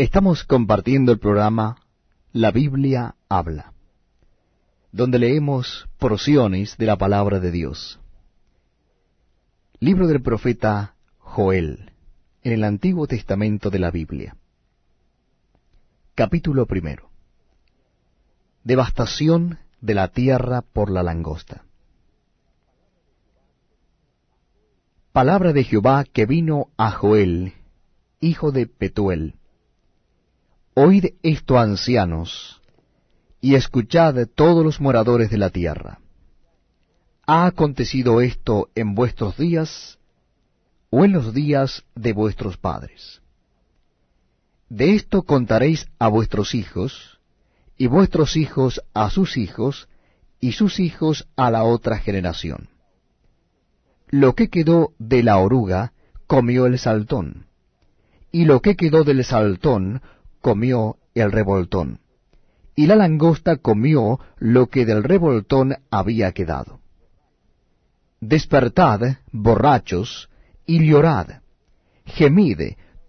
Estamos compartiendo el programa La Biblia habla, donde leemos porciones de la palabra de Dios. Libro del profeta Joel, en el Antiguo Testamento de la Biblia. Capítulo primero. Devastación de la tierra por la langosta. Palabra de Jehová que vino a Joel, hijo de Petuel Oíd esto, ancianos, y escuchad todos los moradores de la tierra. ¿Ha acontecido esto en vuestros días o en los días de vuestros padres? De esto contaréis a vuestros hijos, y vuestros hijos a sus hijos, y sus hijos a la otra generación. Lo que quedó de la oruga comió el saltón, y lo que quedó del saltón comió el revoltón, y la langosta comió lo que del revoltón había quedado. Despertad, borrachos, y llorad, gemid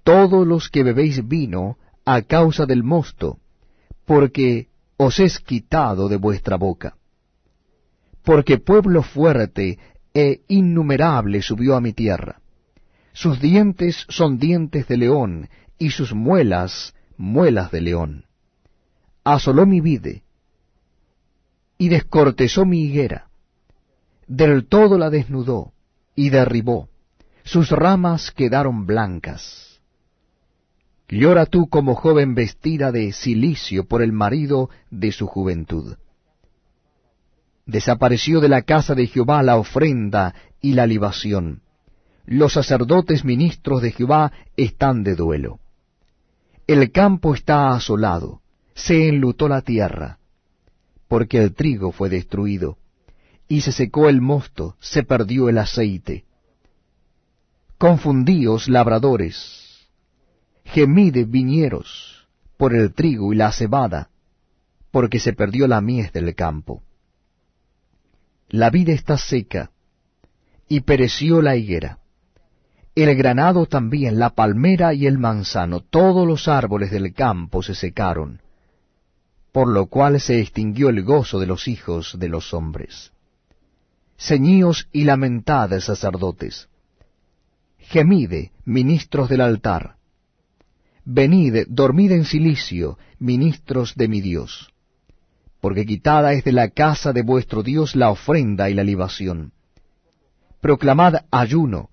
todos los que bebéis vino a causa del mosto, porque os es quitado de vuestra boca. Porque pueblo fuerte e innumerable subió a mi tierra. Sus dientes son dientes de león, y sus muelas muelas de león. Asoló mi vide y descortezó mi higuera. Del todo la desnudó y derribó. Sus ramas quedaron blancas. Llora tú como joven vestida de silicio por el marido de su juventud. Desapareció de la casa de Jehová la ofrenda y la libación. Los sacerdotes ministros de Jehová están de duelo. El campo está asolado, se enlutó la tierra, porque el trigo fue destruido, y se secó el mosto, se perdió el aceite. Confundíos labradores, gemid viñeros, por el trigo y la cebada, porque se perdió la mies del campo. La vida está seca, y pereció la higuera el granado también, la palmera y el manzano, todos los árboles del campo se secaron, por lo cual se extinguió el gozo de los hijos de los hombres. Ceñíos y lamentad, sacerdotes. Gemide, ministros del altar. Venid, dormid en silicio, ministros de mi Dios. Porque quitada es de la casa de vuestro Dios la ofrenda y la libación. Proclamad ayuno,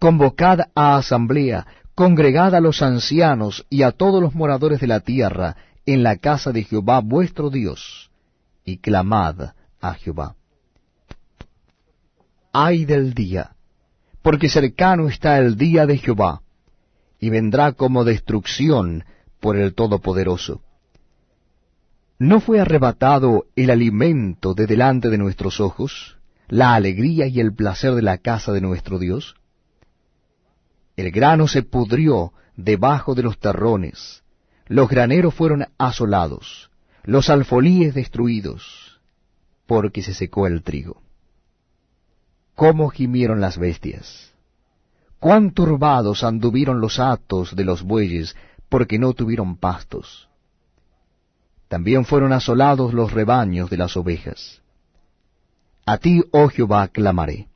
convocad a asamblea, congregad a los ancianos y a todos los moradores de la tierra en la casa de Jehová vuestro Dios, y clamad a Jehová. Ay del día, porque cercano está el día de Jehová, y vendrá como destrucción por el Todopoderoso. ¿No fue arrebatado el alimento de delante de nuestros ojos, la alegría y el placer de la casa de nuestro Dios? El grano se pudrió debajo de los terrones, los graneros fueron asolados, los alfolíes destruidos, porque se secó el trigo. ¿Cómo gimieron las bestias? ¿Cuán turbados anduvieron los atos de los bueyes, porque no tuvieron pastos? También fueron asolados los rebaños de las ovejas. A ti, oh Jehová, clamaré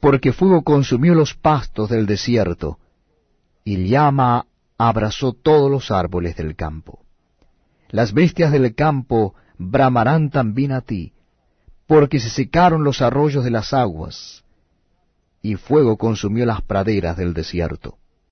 porque fuego consumió los pastos del desierto, y llama abrazó todos los árboles del campo. Las bestias del campo bramarán también a ti, porque se secaron los arroyos de las aguas, y fuego consumió las praderas del desierto.